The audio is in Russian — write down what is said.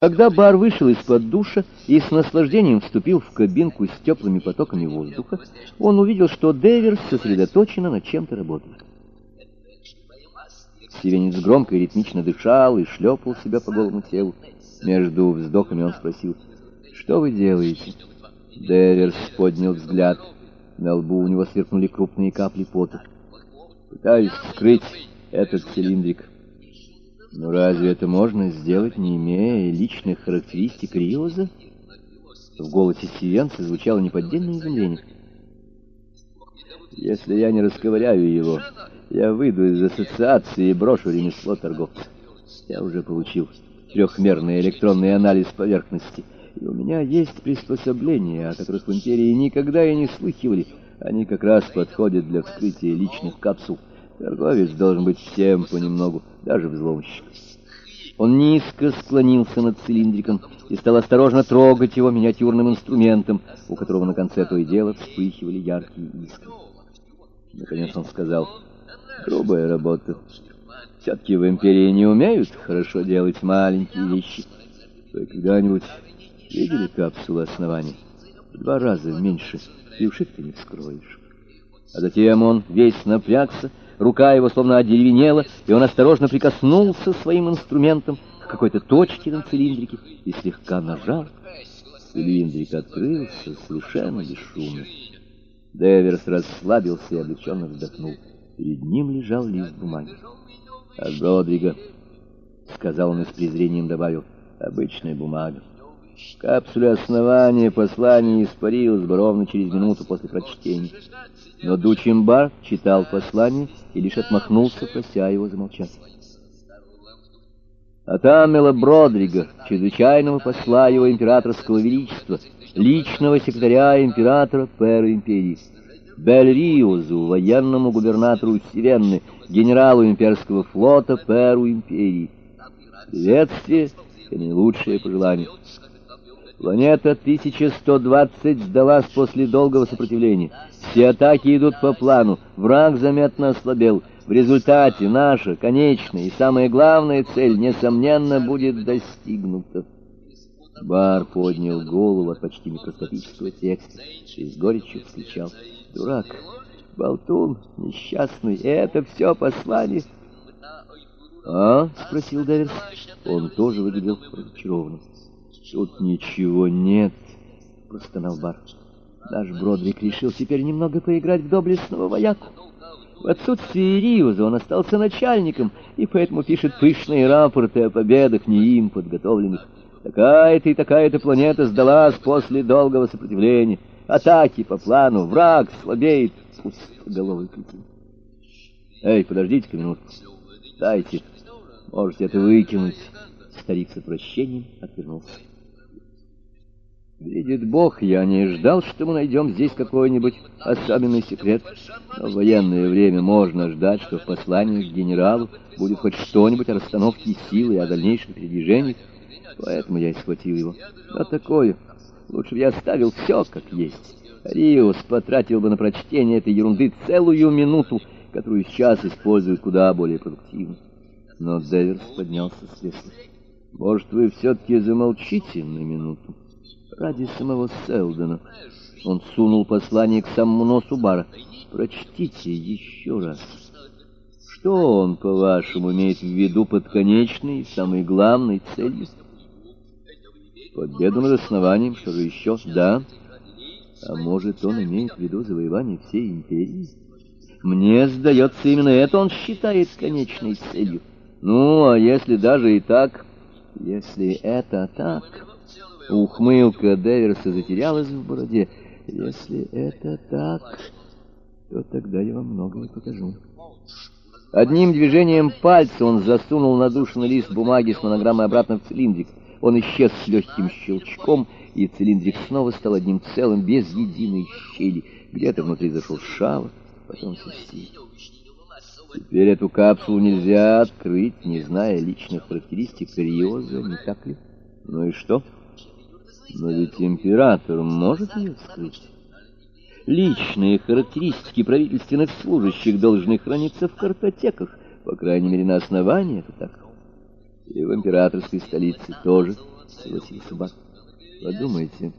Когда Бар вышел из-под душа и с наслаждением вступил в кабинку с теплыми потоками воздуха, он увидел, что Дэверс сосредоточенно над чем-то работает. Сивенец громко и ритмично дышал и шлепал себя по голому телу. Между вздохами он спросил, «Что вы делаете?» Дэверс поднял взгляд. На лбу у него сверкнули крупные капли пота. «Пытаюсь скрыть этот цилиндрик». Но разве это можно сделать, не имея личных характеристик Риоза? В голосе Сиенца звучало неподдельное изумление. Если я не расковыряю его, я выйду из ассоциации и брошу ремесло торговца. Я уже получил трехмерный электронный анализ поверхности, и у меня есть приспособления, о которых в Империи никогда и не слыхивали. Они как раз подходят для вскрытия личных капсул. Торговец должен быть всем понемногу, даже взломщик. Он низко склонился над цилиндриком и стал осторожно трогать его миниатюрным инструментом, у которого на конце то и дело вспыхивали яркие искры. Наконец он сказал, «Грубая работа. Все-таки в Империи не умеют хорошо делать маленькие вещи. Вы когда-нибудь видели капсулу основания? В два раза меньше, и уши ты не вскроешь». А затем он весь напрягся, рука его словно одеревенела, и он осторожно прикоснулся своим инструментом к какой-то точке на цилиндрике и слегка нажал. Цилиндрик открылся совершенно бесшумно. Деверс расслабился и облегченно вздохнул. Перед ним лежал лист бумаги. «От Родрига», — сказал он и с презрением добавил, — «обычная бумага». В капсуле основания послание испарилось бы ровно через минуту после прочтения. Но Дучимбар читал послание и лишь отмахнулся, прося его замолчать. От Амела Бродрига, чрезвычайного посла его императорского величества, личного секретаря императора Пэра Империи, Бель-Риозу, военному губернатору Сиренны, генералу имперского флота Пэру Империи. Приветствие и наилучшие пожелания. Планета 1120 сдалась после долгого сопротивления. Все атаки идут по плану, враг заметно ослабел. В результате наша конечная и самая главная цель, несомненно, будет достигнута. Бар поднял голову от почти микроскопического текста и с горечью вскричал. «Дурак, болтун, несчастный, это все послание!» «А?» — спросил Дэверс. Он тоже выглядел разочарованным. «Тут ничего нет», — простонал Бар. Наш Бродрик решил теперь немного поиграть в доблестного вояку. В отсутствие Риуза он остался начальником, и поэтому пишет пышные рапорты о победах не им подготовленных. Такая-то и такая-то планета сдалась после долгого сопротивления. Атаки по плану, враг слабеет. Пустоголовый кретин. Эй, подождите-ка минутку. Дайте. Можете это выкинуть. Старик с отвращением отвернулся. Видит Бог, я не ждал, что мы найдем здесь какой-нибудь особенный секрет. Но в военное время можно ждать, что в послании к генералу будет хоть что-нибудь о расстановке силы и о дальнейших передвижениях. Поэтому я и схватил его. А такое, лучше бы я оставил все как есть. Риус потратил бы на прочтение этой ерунды целую минуту, которую сейчас используют куда более продуктивно. Но Деверс поднялся с кресла. «Может, вы все-таки замолчите на минуту?» Ради самого Селдона. Он сунул послание к самому носу бара. Прочтите еще раз. Что он, по-вашему, имеет в виду под конечной и самой главной целью? Победу над основанием, что же еще? Да. А может, он имеет в виду завоевание всей империи? Мне сдается, именно это он считает конечной целью. Ну, а если даже и так, если это так... Ухмылка Дэверса затерялась в бороде. Если это так, то тогда я вам многое покажу. Одним движением пальца он засунул надушенный лист бумаги с монограммой обратно в цилиндрик. Он исчез с легким щелчком, и цилиндрик снова стал одним целым, без единой щели. Где-то внутри зашуршало, потом свистело. Теперь эту капсулу нельзя открыть, не зная личных характеристик Риоза, не так ли? Ну и что? — но ведь император может ее вскрыть. Личные характеристики правительственных служащих должны храниться в картотеках, по крайней мере, на основании это так. И в императорской столице тоже согласился Бак. Подумайте,